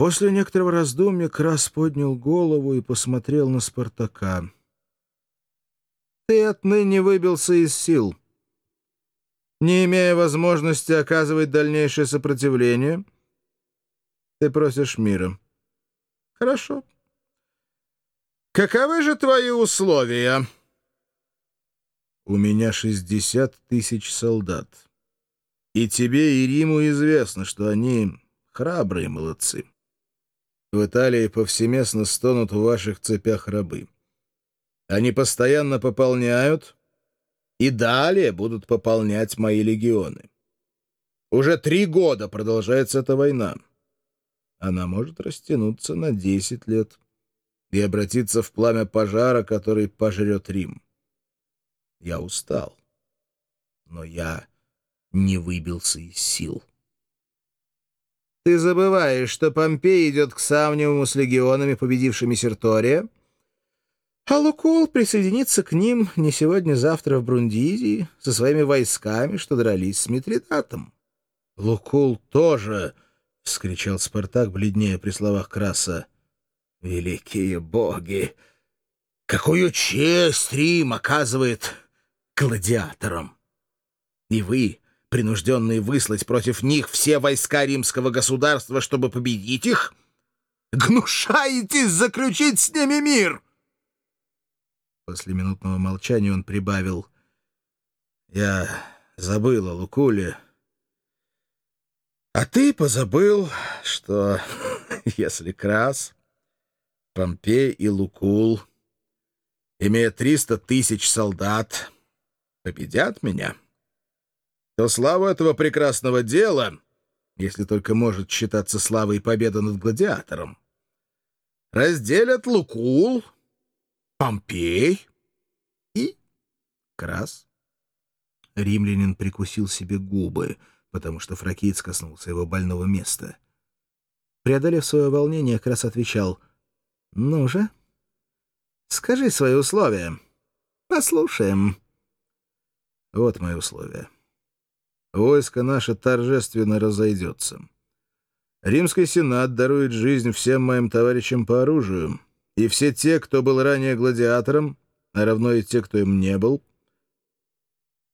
После некоторого раздумья Крас поднял голову и посмотрел на Спартака. «Ты отныне выбился из сил. Не имея возможности оказывать дальнейшее сопротивление, ты просишь мира. Хорошо. Каковы же твои условия?» «У меня шестьдесят тысяч солдат. И тебе, и Риму известно, что они храбрые молодцы. В Италии повсеместно стонут в ваших цепях рабы. Они постоянно пополняют и далее будут пополнять мои легионы. Уже три года продолжается эта война. Она может растянуться на десять лет и обратиться в пламя пожара, который пожрет Рим. Я устал, но я не выбился из сил. Ты забываешь, что Помпей идет к Савниуму с легионами, победившими Сертория, а Лукул присоединится к ним не сегодня-завтра в Брундизии со своими войсками, что дрались с Митридатом. — Лукул тоже! — вскричал Спартак, бледнее при словах Краса. — Великие боги! Какую честь Рим оказывает гладиаторам! И вы принужденные выслать против них все войска римского государства, чтобы победить их, гнушаетесь заключить с ними мир!» После минутного молчания он прибавил. «Я забыл о Лукуле. А ты позабыл, что если Крас, Помпей и Лукул, имея триста тысяч солдат, победят меня?» То славу этого прекрасного дела, если только может считаться славой победы над гладиатором, разделят Лукул, Помпей и Крас. Римлянин прикусил себе губы, потому что фракиец коснулся его больного места. Преодолев свое волнение, Крас отвечал, «Ну же, скажи свои условия. Послушаем». «Вот мои условия» войско наше торжественно разойдется. Римский сенат дарует жизнь всем моим товарищам по оружию, и все те, кто был ранее гладиатором, а равно и те, кто им не был,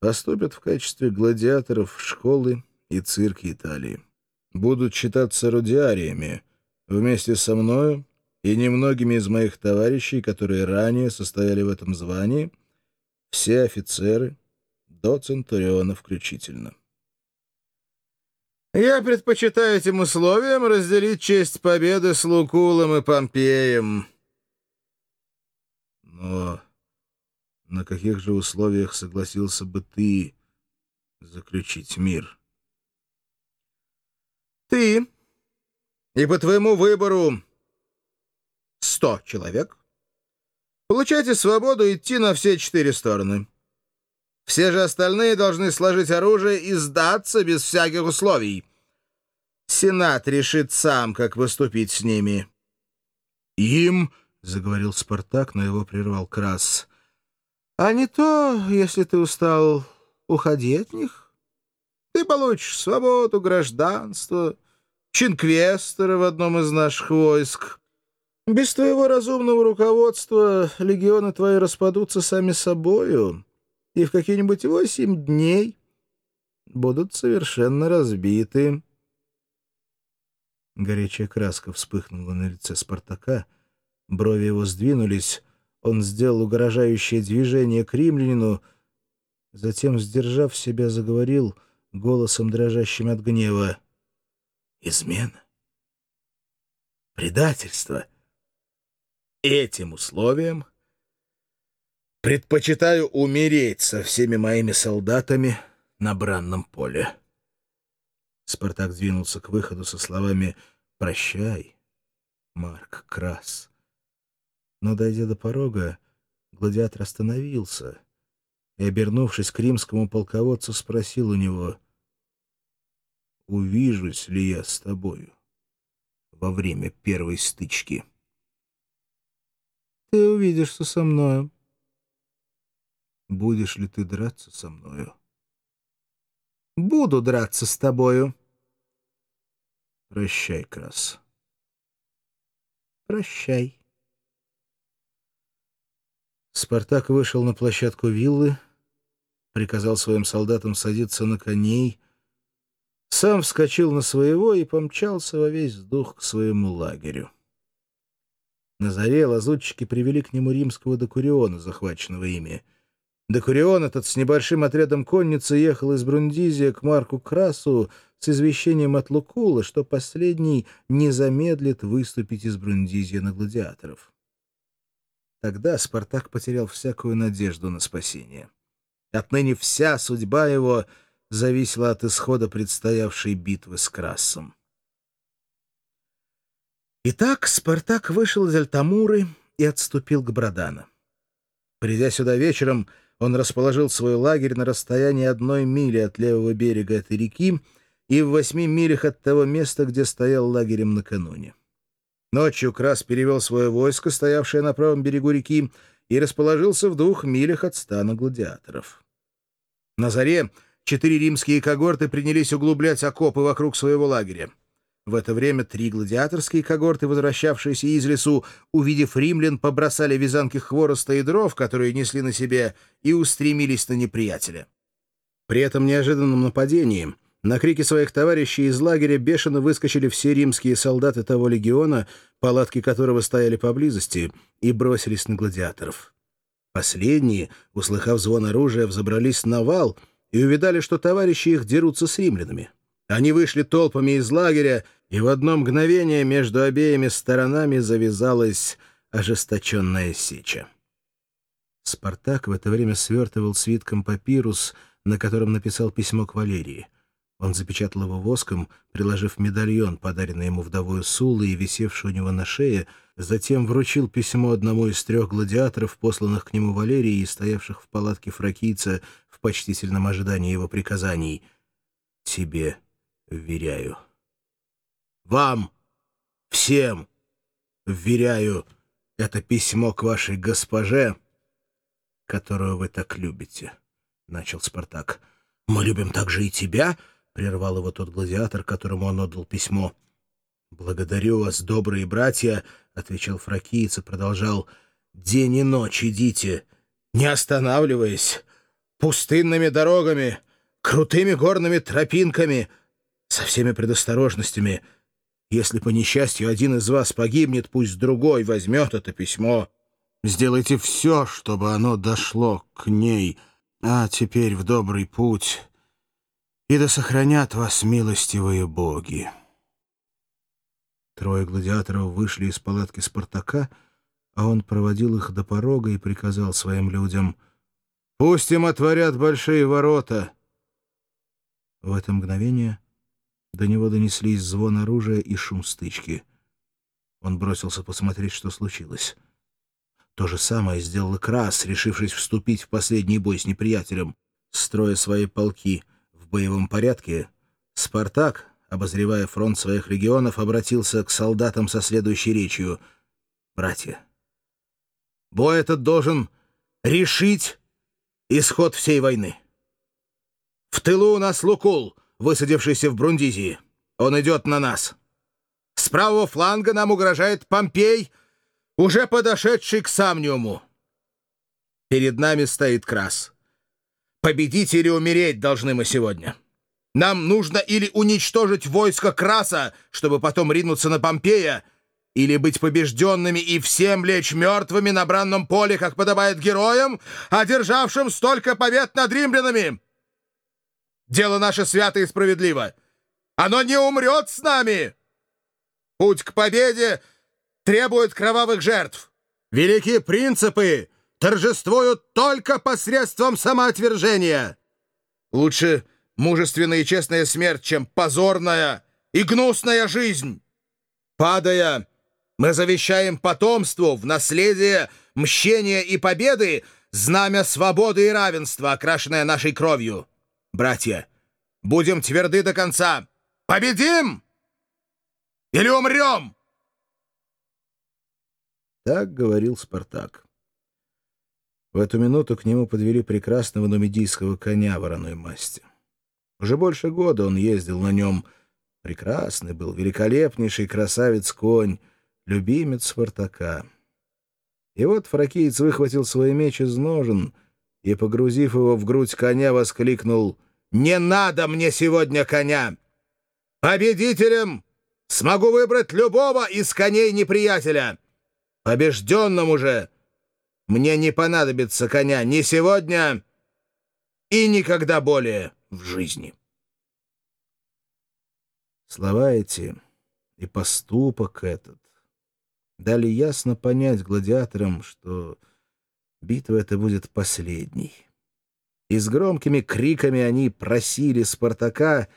поступят в качестве гладиаторов в школы и цирки Италии. Будут считаться родиариями вместе со мною и немногими из моих товарищей, которые ранее состояли в этом звании, все офицеры, до Центуриона включительно. Я предпочитаю этим условиям разделить честь победы с Лукулом и Помпеем. Но на каких же условиях согласился бы ты заключить мир? Ты и по твоему выбору сто человек получайте свободу идти на все четыре стороны. Все же остальные должны сложить оружие и сдаться без всяких условий. Сенат решит сам, как выступить с ними. «Им...» — заговорил Спартак, но его прервал Крас. «А не то, если ты устал, уходи от них. Ты получишь свободу, гражданство, чинквестера в одном из наших войск». Без твоего разумного руководства легионы твои распадутся сами собою, и в какие-нибудь восемь дней будут совершенно разбиты. Горячая краска вспыхнула на лице Спартака, брови его сдвинулись, он сделал угрожающее движение к римлянину, затем, сдержав себя, заговорил голосом, дрожащим от гнева. «Измена! Предательство! Этим условием Предпочитаю умереть со всеми моими солдатами на бранном поле. Спартак двинулся к выходу со словами «Прощай, Марк Крас». Но, дойдя до порога, гладиатор остановился и, обернувшись к римскому полководцу, спросил у него «Увижусь ли я с тобою во время первой стычки?» «Ты увидишься со мною», Будешь ли ты драться со мною? Буду драться с тобою. Прощай, Крас. Прощай. Спартак вышел на площадку виллы, приказал своим солдатам садиться на коней, сам вскочил на своего и помчался во весь дух к своему лагерю. На заре лазутчики привели к нему римского докуриона, захваченного ими. Докурион этот с небольшим отрядом конницы ехал из Брундизия к Марку Красу с извещением от Лукула, что последний не замедлит выступить из Брундизия на гладиаторов. Тогда Спартак потерял всякую надежду на спасение. Отныне вся судьба его зависела от исхода предстоявшей битвы с Красом. Итак, Спартак вышел из Альтамуры и отступил к Брадана. Придя сюда вечером, он расположил свой лагерь на расстоянии одной мили от левого берега этой реки и в восьми милях от того места, где стоял лагерем накануне. Ночью Крас перевел свое войско, стоявшее на правом берегу реки, и расположился в двух милях от стана гладиаторов. На заре четыре римские когорты принялись углублять окопы вокруг своего лагеря. В это время три гладиаторские когорты, возвращавшиеся из лесу, увидев римлян, побросали вязанки хвороста и дров, которые несли на себе, и устремились на неприятеля. При этом неожиданном нападении на крики своих товарищей из лагеря бешено выскочили все римские солдаты того легиона, палатки которого стояли поблизости, и бросились на гладиаторов. Последние, услыхав звон оружия, взобрались на вал и увидали, что товарищи их дерутся с римлянами. Они вышли толпами из лагеря, и в одно мгновение между обеими сторонами завязалась ожесточенная сеча. Спартак в это время свертывал свитком папирус, на котором написал письмо к Валерии. Он запечатал его воском, приложив медальон, подаренный ему вдовою Сулы и висевший у него на шее, затем вручил письмо одному из трех гладиаторов, посланных к нему Валерии и стоявших в палатке фракийца в почтительном ожидании его приказаний. «Тебе вверяю. Вам, всем, вверяю это письмо к вашей госпоже, которую вы так любите», — начал Спартак. «Мы любим также и тебя», — прервал его тот гладиатор, которому он отдал письмо. «Благодарю вас, добрые братья», — отвечал фракиец и продолжал. «День и ночь идите, не останавливаясь, пустынными дорогами, крутыми горными тропинками, со всеми предосторожностями. Если по несчастью один из вас погибнет, пусть другой возьмет это письмо. Сделайте все, чтобы оно дошло к ней, а теперь в добрый путь» и да сохранят вас милостивые боги. Трое гладиаторов вышли из палатки Спартака, а он проводил их до порога и приказал своим людям «Пусть им отворят большие ворота!» В это мгновение до него донеслись звон оружия и шум стычки. Он бросился посмотреть, что случилось. То же самое сделал Крас, решившись вступить в последний бой с неприятелем, строя свои полки — боевом порядке, Спартак, обозревая фронт своих легионов, обратился к солдатам со следующей речью. «Братья, бой этот должен решить исход всей войны. В тылу у нас Лукул, высадившийся в Брундизии. Он идет на нас. С правого фланга нам угрожает Помпей, уже подошедший к Самниуму. Перед нами стоит Крас. Победить или умереть должны мы сегодня. Нам нужно или уничтожить войско Краса, чтобы потом ринуться на Помпея, или быть побежденными и всем лечь мертвыми на бранном поле, как подобает героям, одержавшим столько побед над римлянами. Дело наше свято и справедливо. Оно не умрет с нами. Путь к победе требует кровавых жертв. Великие принципы торжествуют только посредством самоотвержения. Лучше мужественная и честная смерть, чем позорная и гнусная жизнь. Падая, мы завещаем потомству в наследие мщения и победы знамя свободы и равенства, окрашенное нашей кровью. Братья, будем тверды до конца. Победим или умрем? Так говорил Спартак. В эту минуту к нему подвели прекрасного нумидийского коня вороной масти. Уже больше года он ездил на нем. Прекрасный был, великолепнейший красавец-конь, любимец Спартака. И вот фракиец выхватил свой меч из ножен и, погрузив его в грудь коня, воскликнул «Не надо мне сегодня коня! Победителем смогу выбрать любого из коней неприятеля! Побежденному же мне не понадобится коня ни сегодня и никогда более в жизни!» Слова эти и поступок этот дали ясно понять гладиаторам, что битва эта будет последней. И с громкими криками они просили Спартака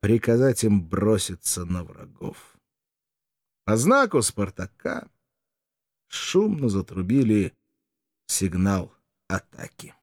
приказать им броситься на врагов. По знаку Спартака шумно затрубили сигнал атаки.